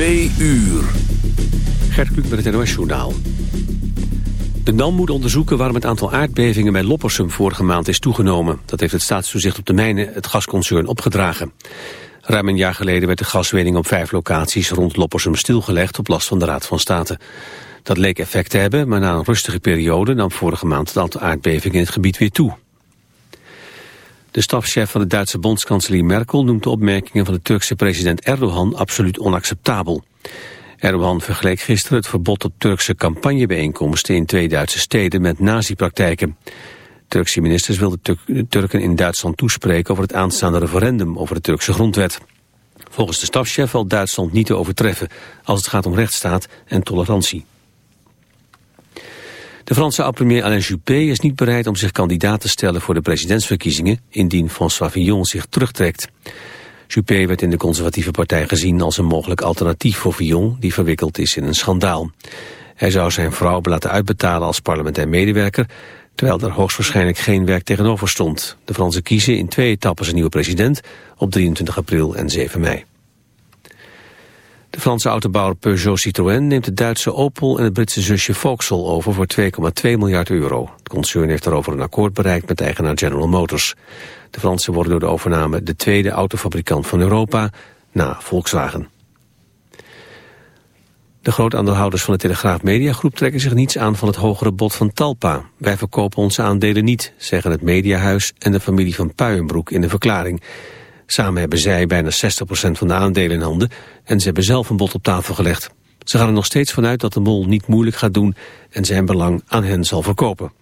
Twee uur. Gert Kluk met het NOS Journaal. De NAM moet onderzoeken waarom het aantal aardbevingen bij Loppersum vorige maand is toegenomen. Dat heeft het staatstoezicht op de mijnen het gasconcern opgedragen. Ruim een jaar geleden werd de gaswinning op vijf locaties rond Loppersum stilgelegd op last van de Raad van State. Dat leek effect te hebben, maar na een rustige periode nam vorige maand het aantal aardbevingen in het gebied weer toe. De stafchef van de Duitse bondskanselier Merkel noemt de opmerkingen van de Turkse president Erdogan absoluut onacceptabel. Erdogan vergeleek gisteren het verbod op Turkse campagnebijeenkomsten in twee Duitse steden met nazi-praktijken. Turkse ministers wilden de Turken in Duitsland toespreken over het aanstaande referendum over de Turkse grondwet. Volgens de stafchef valt Duitsland niet te overtreffen als het gaat om rechtsstaat en tolerantie. De Franse oud-premier Alain Juppé is niet bereid om zich kandidaat te stellen voor de presidentsverkiezingen indien François Fillon zich terugtrekt. Juppé werd in de conservatieve partij gezien als een mogelijk alternatief voor Fillon die verwikkeld is in een schandaal. Hij zou zijn vrouw laten uitbetalen als parlementair medewerker, terwijl er hoogstwaarschijnlijk geen werk tegenover stond. De Fransen kiezen in twee etappes een nieuwe president op 23 april en 7 mei. De Franse autobouwer Peugeot Citroën neemt de Duitse Opel en het Britse zusje Vauxhall over voor 2,2 miljard euro. Het concern heeft daarover een akkoord bereikt met eigenaar General Motors. De Fransen worden door de overname de tweede autofabrikant van Europa na Volkswagen. De grootaandeelhouders van de Telegraaf Mediagroep trekken zich niets aan van het hogere bod van Talpa. Wij verkopen onze aandelen niet, zeggen het Mediahuis en de familie van Puienbroek in de verklaring. Samen hebben zij bijna 60% van de aandelen in handen en ze hebben zelf een bod op tafel gelegd. Ze gaan er nog steeds vanuit dat de mol niet moeilijk gaat doen en zijn belang aan hen zal verkopen.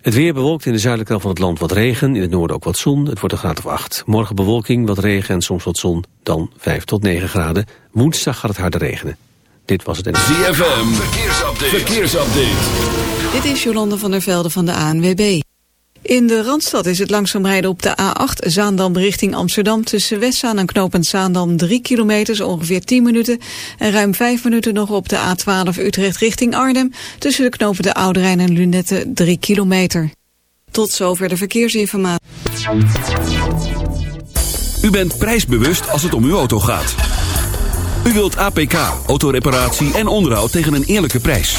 Het weer bewolkt in de zuidelijke helft van het land wat regen, in het noorden ook wat zon. Het wordt een graad of 8. Morgen bewolking, wat regen en soms wat zon, dan 5 tot 9 graden. Woensdag gaat het harder regenen. Dit was het. ZFM, verkeersupdate. verkeersupdate. Dit is Jolande van der Velde van de ANWB. In de Randstad is het langzaam rijden op de A8 Zaandam richting Amsterdam... tussen Westzaan en Knopend Zaandam 3 kilometer, ongeveer 10 minuten... en ruim 5 minuten nog op de A12 Utrecht richting Arnhem... tussen de knopen de en Lunette 3 kilometer. Tot zover de verkeersinformatie. U bent prijsbewust als het om uw auto gaat. U wilt APK, autoreparatie en onderhoud tegen een eerlijke prijs.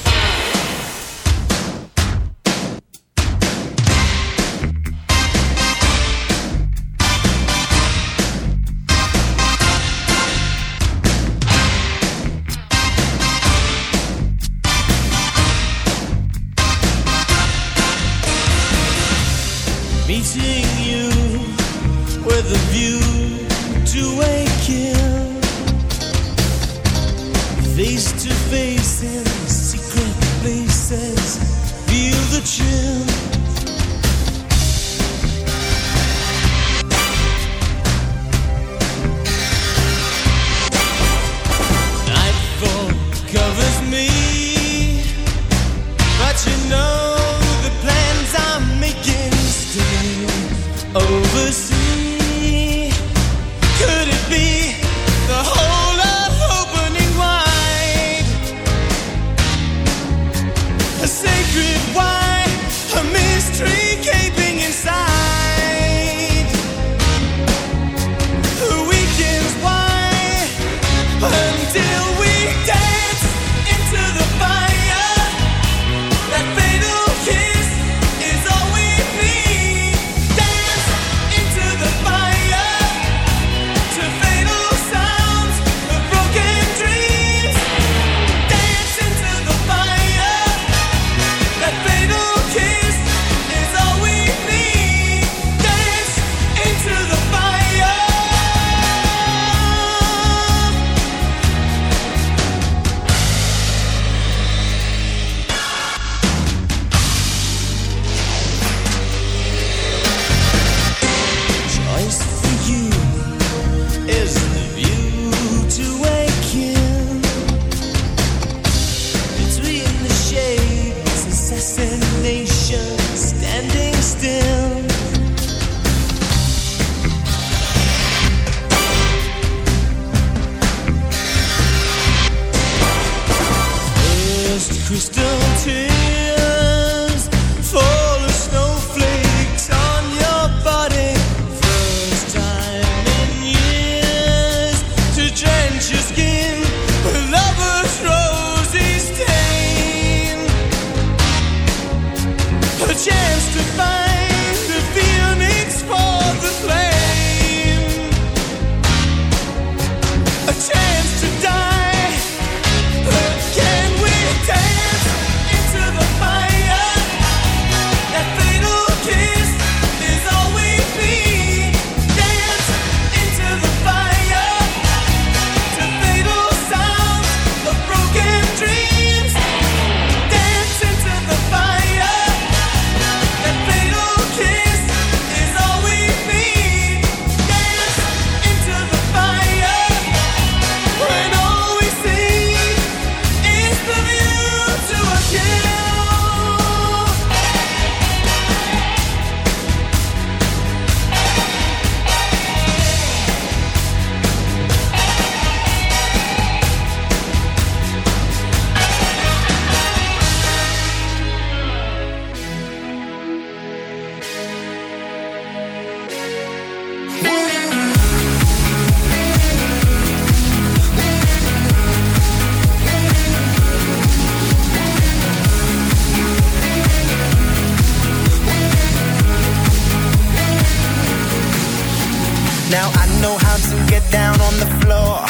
Down on the floor.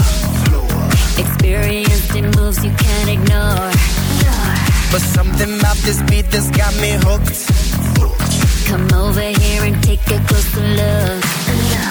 Experienced in moves you can't ignore. But something about this beat that's got me hooked. Come over here and take a closer look.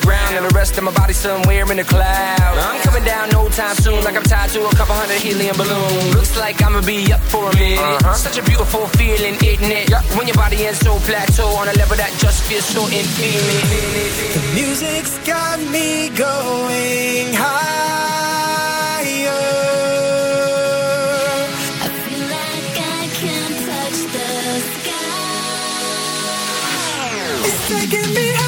The ground, and the rest of my body somewhere in the cloud. I'm coming down no time soon, like I'm tied to a couple hundred helium balloons. Looks like I'ma be up for a minute. Uh-huh. Such a beautiful feeling, isn't it? When your body ends so plateau on a level that just feels so infinite. The music's got me going higher. I feel like I can touch the sky. It's taking me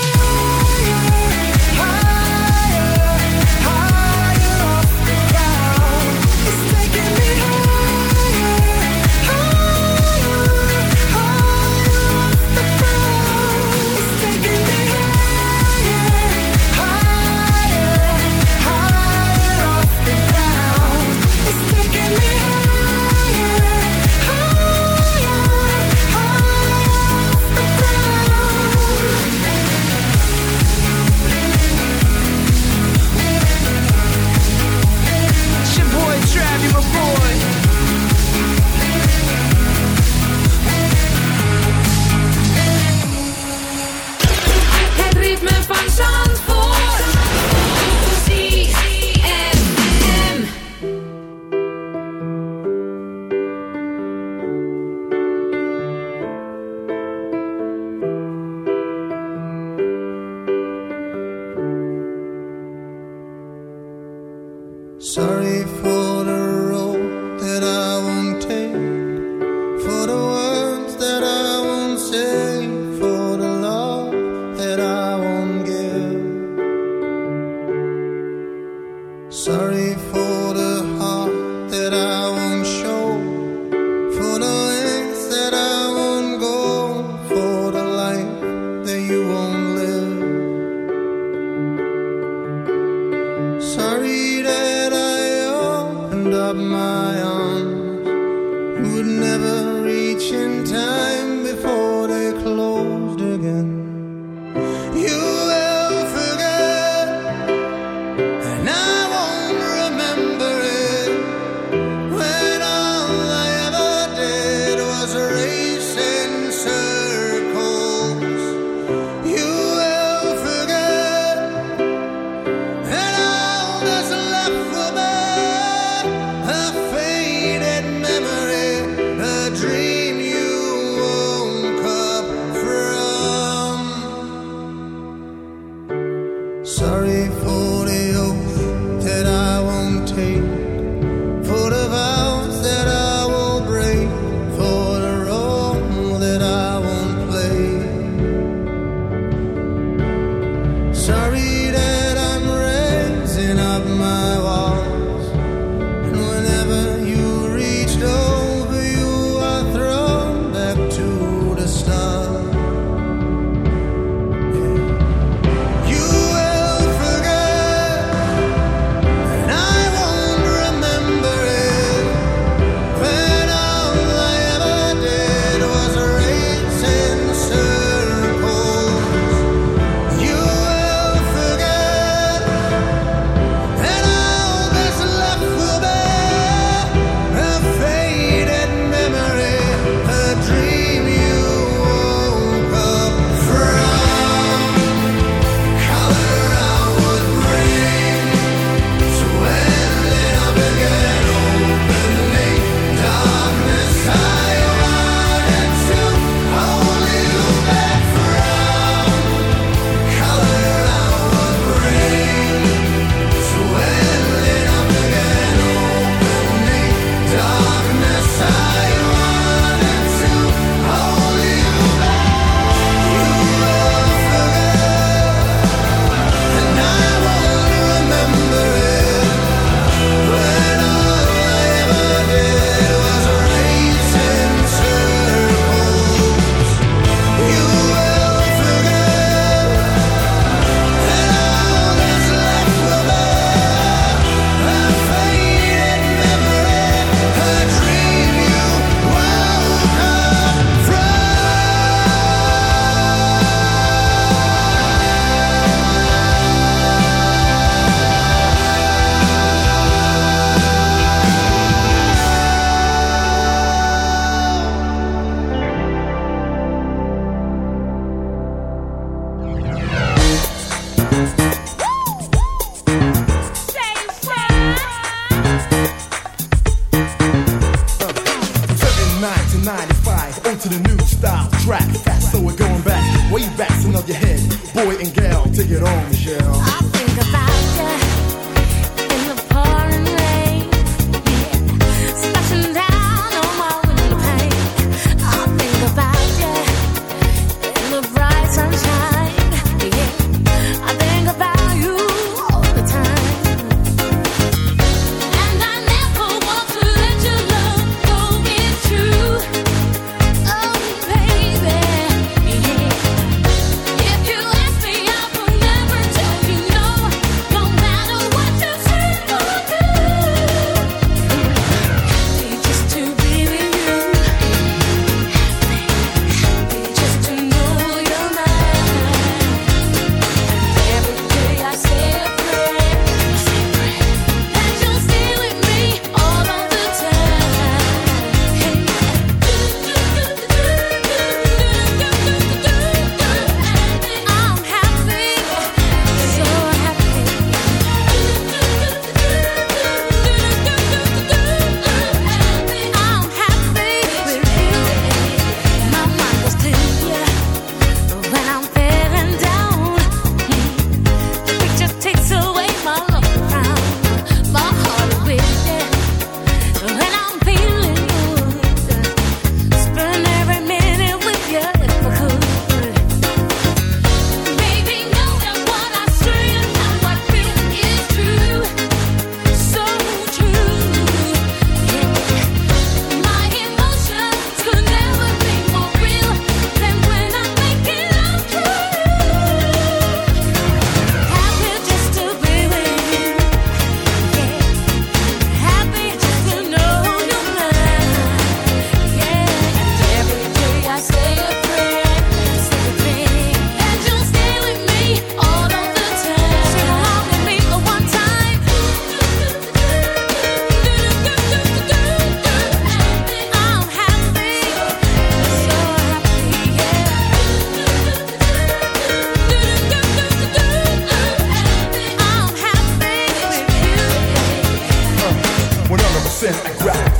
Would never reach in time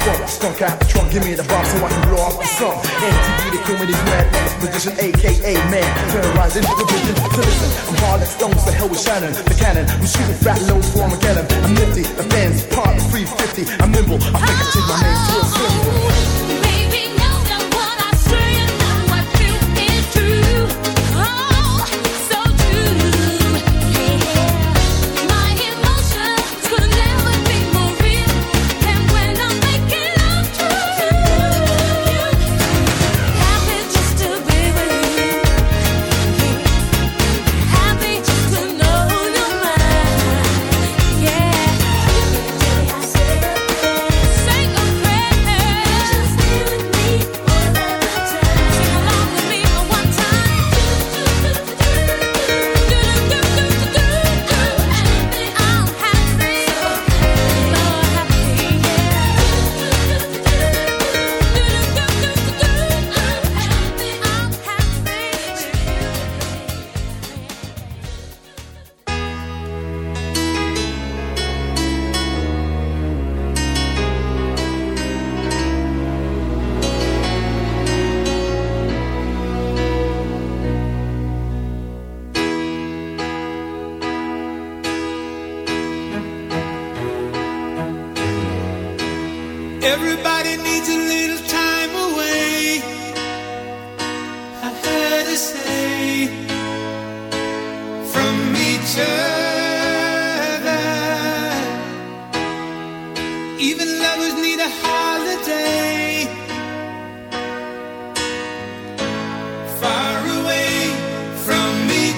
funk. Stunk out the trunk, give me the bomb so I can blow off the sun. MTV, the comedy madman, magician, aka man. Terrorizing the vision to listen. I'm hard like stones, the hell with Shannon, the cannon. I'm shooting fat loads for Armageddon. I'm nifty, the fans part 350. I'm nimble, I think I change my name to a symbol.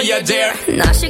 For dear. Now she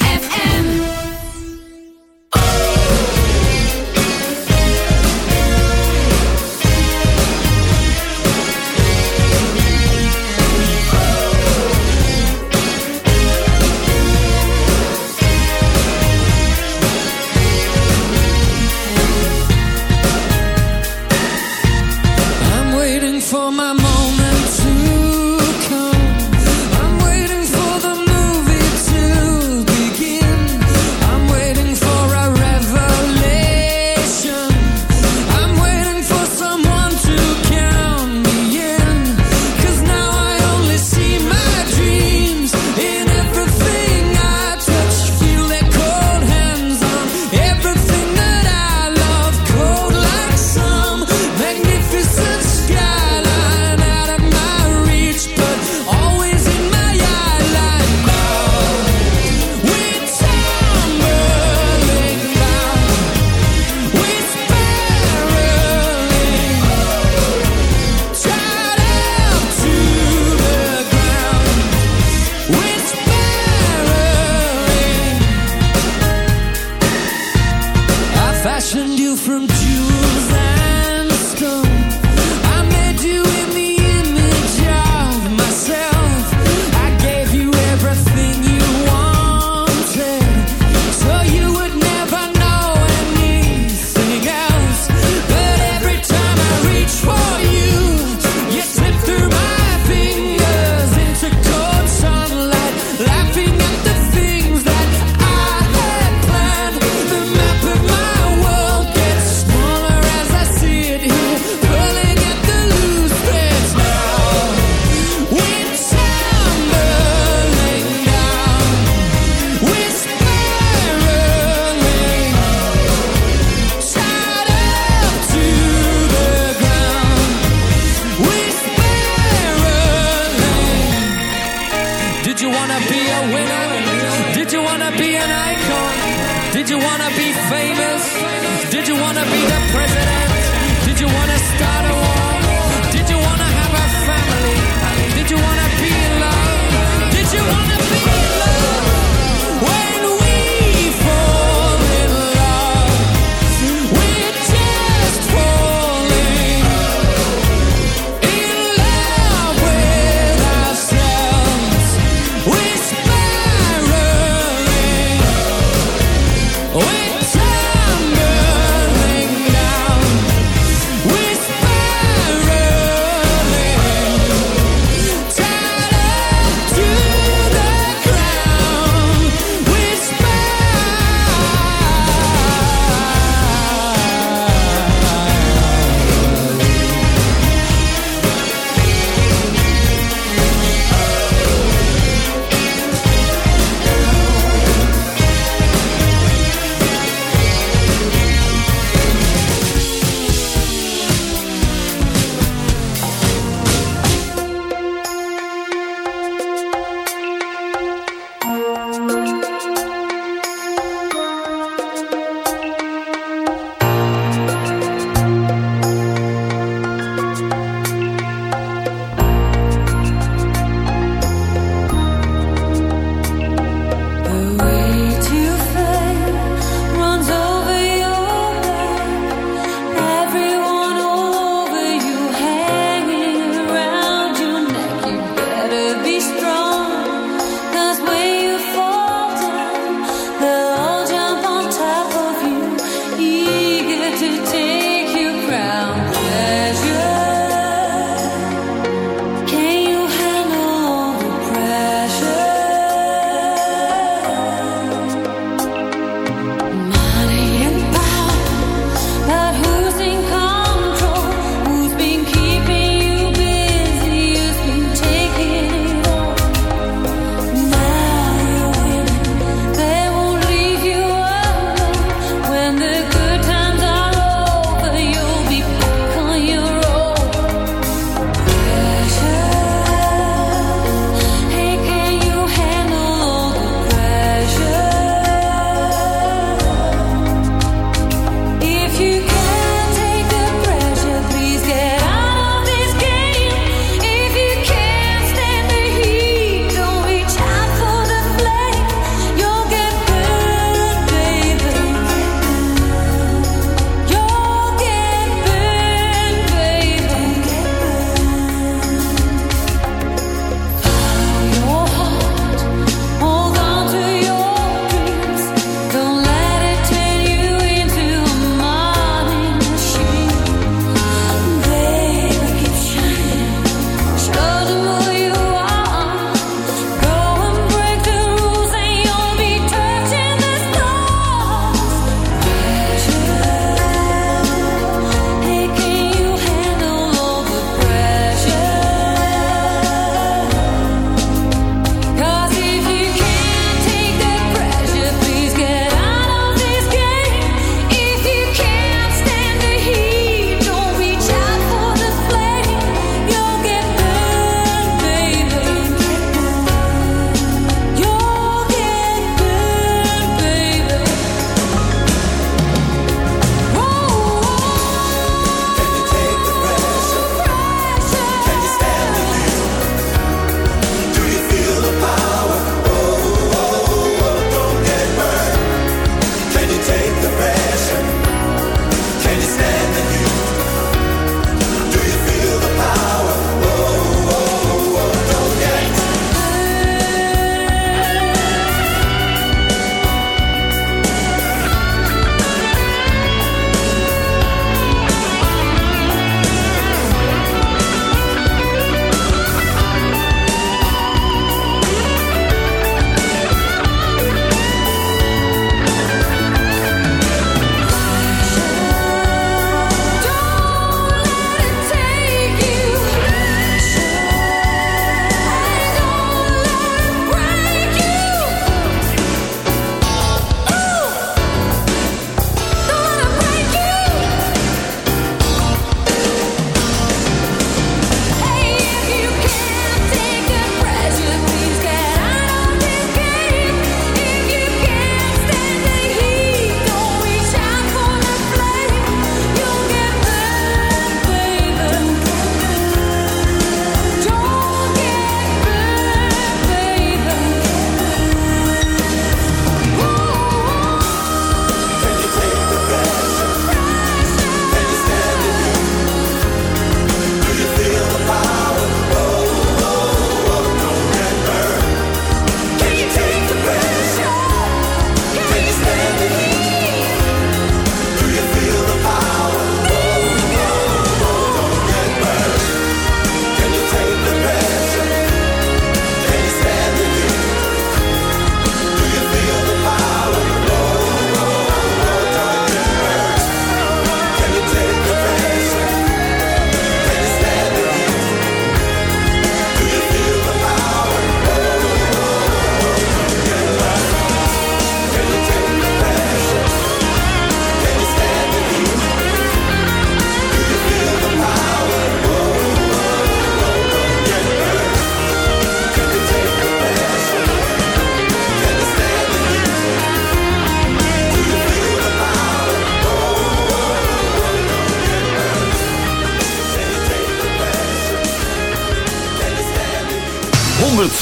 wanna be the president? Did you wanna start?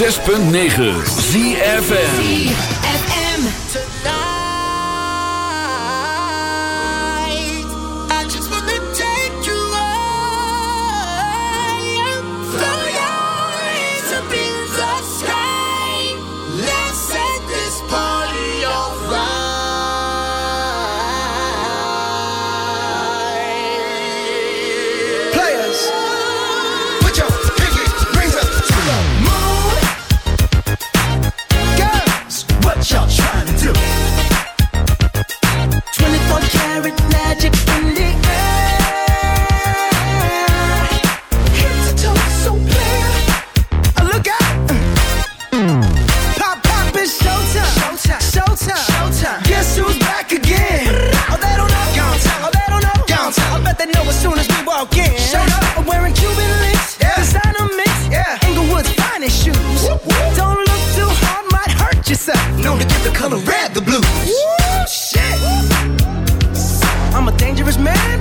106.9 ZFN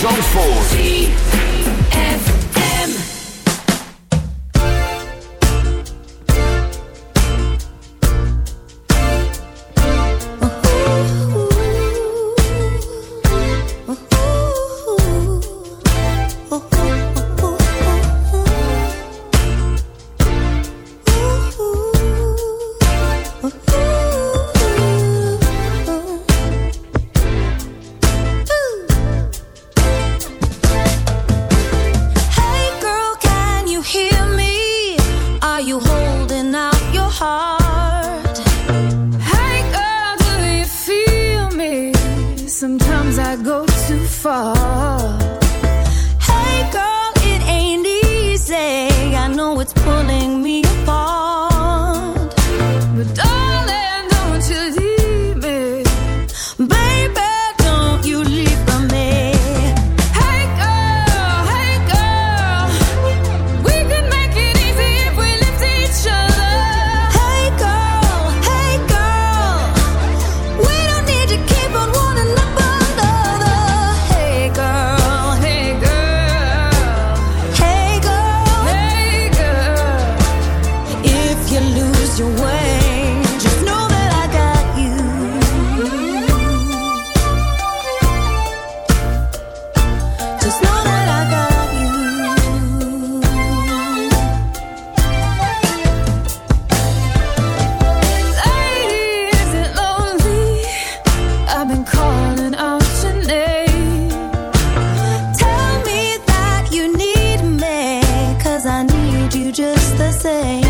Zandvoort. The same.